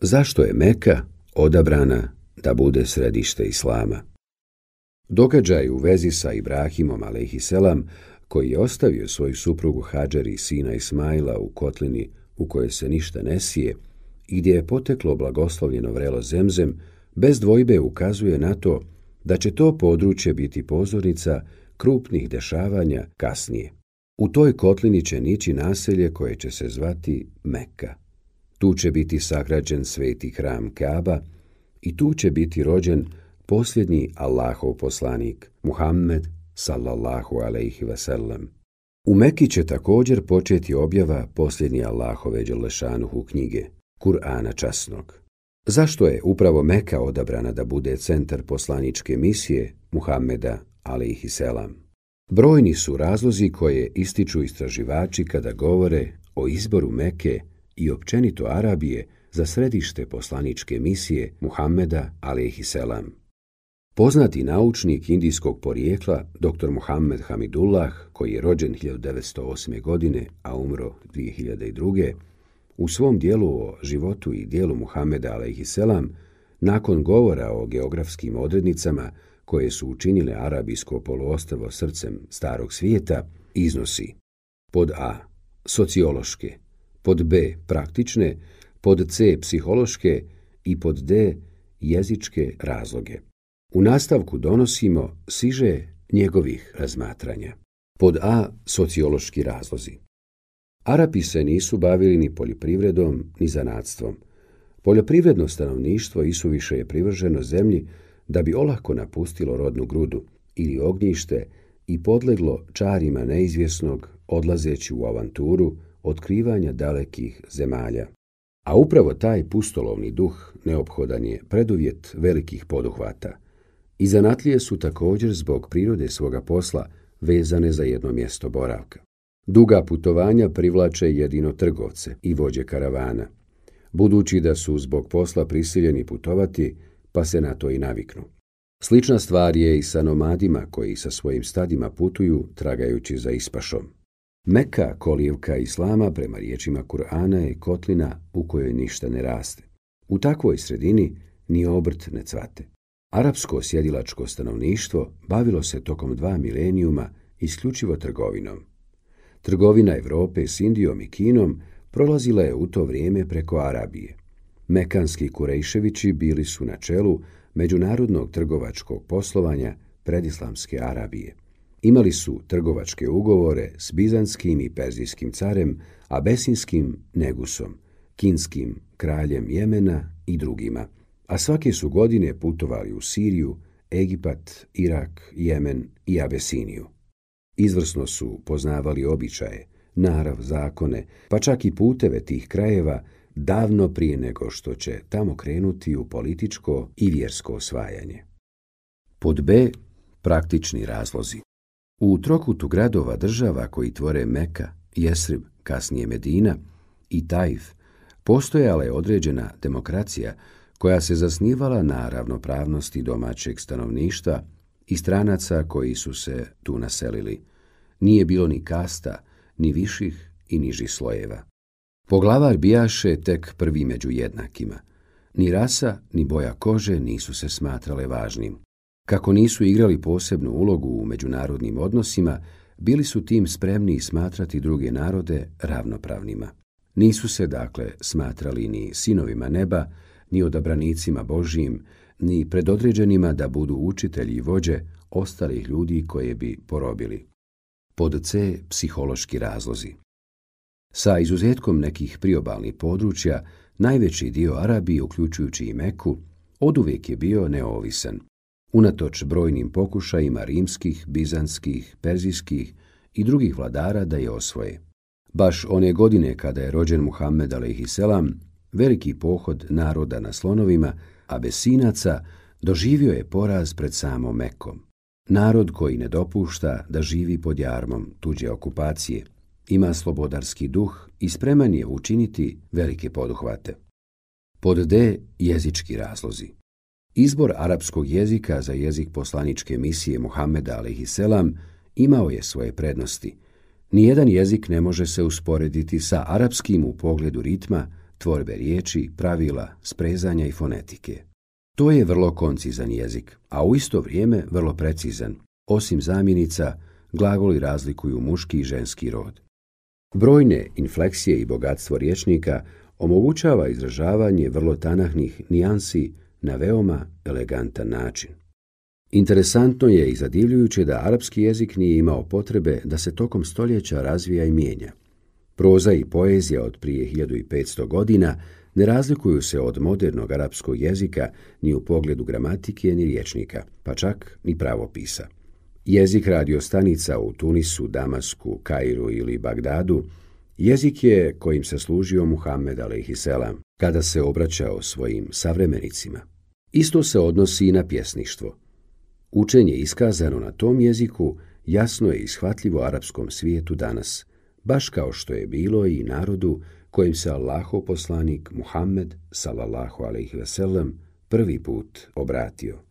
Zašto je Meka odabrana da bude središte Islama? Događaj u vezi sa Ibrahimom a.s. koji je ostavio svoju suprugu Hadžer i sina Ismaila u kotlini u kojoj se ništa ne sije i gdje je poteklo blagoslovljeno vrelo zemzem, bez dvojbe ukazuje na to da će to područje biti pozornica krupnih dešavanja kasnije. U toj kotlini će nići naselje koje će se zvati Mekka. Tu će biti sagrađen sveti hram Kaaba i tu će biti rođen posljednji Allahov poslanik, Muhammed sallallahu alaihi sellem. U Mekki će također početi objava posljednje Allahove Đelešanuhu knjige, Kur'ana časnog. Zašto je upravo Meka odabrana da bude centar poslaničke misije Muhammeda alaihi selam? Brojni su razlozi koje ističu istraživači kada govore o izboru Meke i općenito Arabije za središte poslaničke misije Muhammeda a.s. Poznati naučnik indijskog porijekla, dr. Muhammed Hamidullah, koji je rođen 1908. godine, a umro 2002. U svom dijelu o životu i dijelu Muhammeda a.s. nakon govora o geografskim odrednicama koje su učinile arabijsko poluostavo srcem starog svijeta, iznosi pod A. Sociološke, pod B. Praktične, pod C. Psihološke i pod D. Jezičke razloge. U nastavku donosimo siže njegovih razmatranja. Pod A. Sociološki razlozi. Arapi se nisu bavili ni poljoprivredom, ni zanatstvom. Poljoprivredno stanovništvo isuviše je privrženo zemlji da bi olako napustilo rodnu grudu ili ognjište i podleglo čarima neizvjesnog odlazeći u avanturu otkrivanja dalekih zemalja. A upravo taj pustolovni duh neophodan je preduvjet velikih poduhvata. I zanatlije su također zbog prirode svoga posla vezane za jedno mjesto boravka. Duga putovanja privlače jedino trgovce i vođe karavana, budući da su zbog posla prisiljeni putovati, pa se na to i naviknu. Slična stvar je i sa nomadima koji sa svojim stadima putuju tragajući za ispašom. Meka kolijevka islama prema riječima Kur'ana je kotlina u kojoj ništa ne raste. U takvoj sredini ni obrt ne cvate. Arapsko sjedilačko stanovništvo bavilo se tokom dva milenijuma isključivo trgovinom. Trgovina Europe s Indijom i Kinom prolazila je u to vrijeme preko Arabije. Mekanski Kurejševići bili su na čelu međunarodnog trgovačkog poslovanja predislamske Arabije. Imali su trgovačke ugovore s bizanskim i perzijskim carem, abesinskim Negusom, kinskim kraljem Jemena i drugima, a svake su godine putovali u Siriju, Egipat, Irak, Jemen i Abesiniju. Izvrsno su poznavali običaje, narav, zakone, pa čak i puteve tih krajeva davno prije nego što će tamo krenuti u političko i vjersko osvajanje. Pod B. Praktični razlozi. U trokutu gradova država koji tvore Meka, Jesrib, kasnije Medina i Taif, postojala je određena demokracija koja se zasnivala na ravnopravnosti domaćeg stanovništva i stranaca koji su se tu naselili. Nije bilo ni kasta, ni viših i nižih slojeva. Poglavar bijaše tek prvi među jednakima. Ni rasa, ni boja kože nisu se smatrale važnim. Kako nisu igrali posebnu ulogu u međunarodnim odnosima, bili su tim spremni smatrati druge narode ravnopravnima. Nisu se, dakle, smatrali ni sinovima neba, ni odabranicima Božijim, ni predodređenima da budu učitelji i vođe ostalih ljudi koje bi porobili. Pod C. Psihološki razlozi. Sa izuzetkom nekih priobalnih područja, najveći dio Arabije, uključujući i Meku, oduvijek je bio neovisan. Unatoč brojnim pokušajima rimskih, bizanskih, perzijskih i drugih vladara da je osvoje. Baš one godine kada je rođen Muhammed a.s., veliki pohod naroda na slonovima, abesinaca, doživio je poraz pred samom Mekom. Narod koji ne dopušta da živi pod jarmom tuđe okupacije, ima slobodarski duh i spreman je učiniti velike poduhvate. Pod D. Jezički razlozi. Izbor arapskog jezika za jezik poslaničke misije Muhammeda a.s. imao je svoje prednosti. Nijedan jezik ne može se usporediti sa arapskim u pogledu ritma, tvorbe riječi, pravila, sprezanja i fonetike. To je vrlo koncizan jezik, a u isto vrijeme vrlo precizan. Osim zamjenica, glagoli razlikuju muški i ženski rod. Brojne infleksije i bogatstvo riječnika omogućava izražavanje vrlo tanahnih nijansi na veoma elegantan način. Interesantno je i zadivljujuće da arapski jezik nije imao potrebe da se tokom stoljeća razvija i mijenja. Proza i poezija od prije 1500 godina ne razlikuju se od modernog arapskog jezika ni u pogledu gramatike ni riječnika, pa čak ni pravopisa. Jezik radiostanica u Tunisu, Damasku, Kairu ili Bagdadu jezik je kojim se služio Muhammed a.s kada se obraćao svojim savremenicima. Isto se odnosi i na pjesništvo. Učenje iskazano na tom jeziku jasno je ishvatljivo arapskom svijetu danas, baš kao što je bilo i narodu kojim se Allahov poslanik Muhammed sallallahu alejhi ve prvi put obratio.